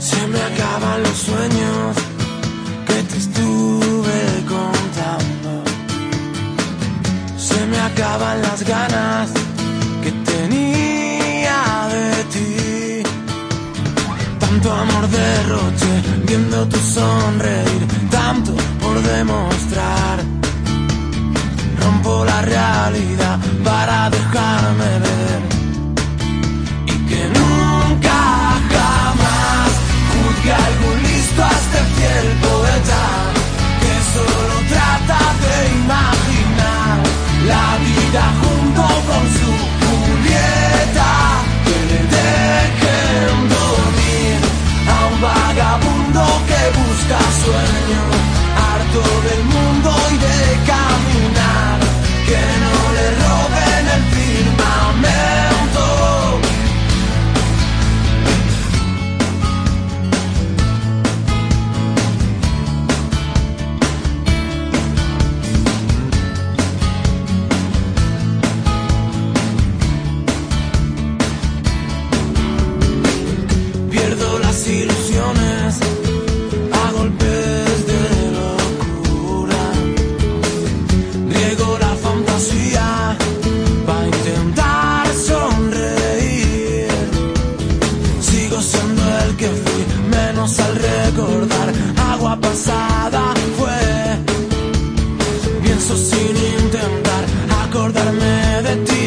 Se me acaban los sueños que te estuve contando. Se me acaban las ganas que tenía de ti. Tanto amor derroche viendo tu sonreír, tanto por demostrar. Rompo la realidad para dejarme ver sueño harto del mundo y de caminar sin intentar acordarme de ti.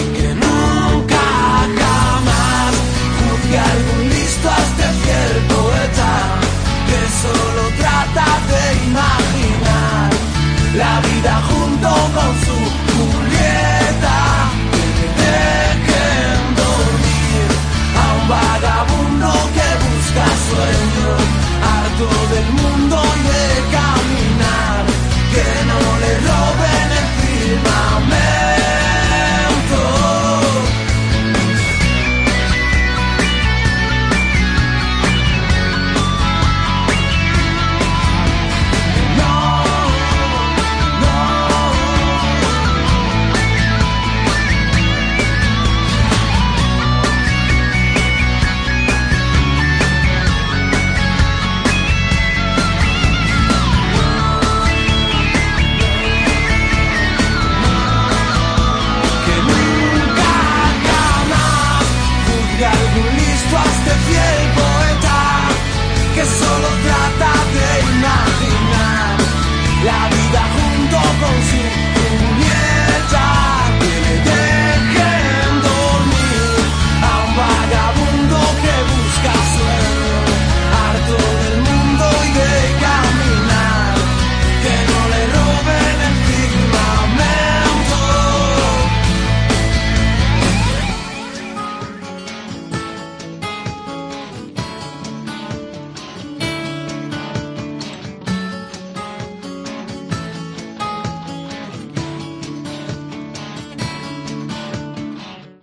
Y que nunca jamás juzgue algún listo a este fiel poeta que solo trata de imaginar la vida junto con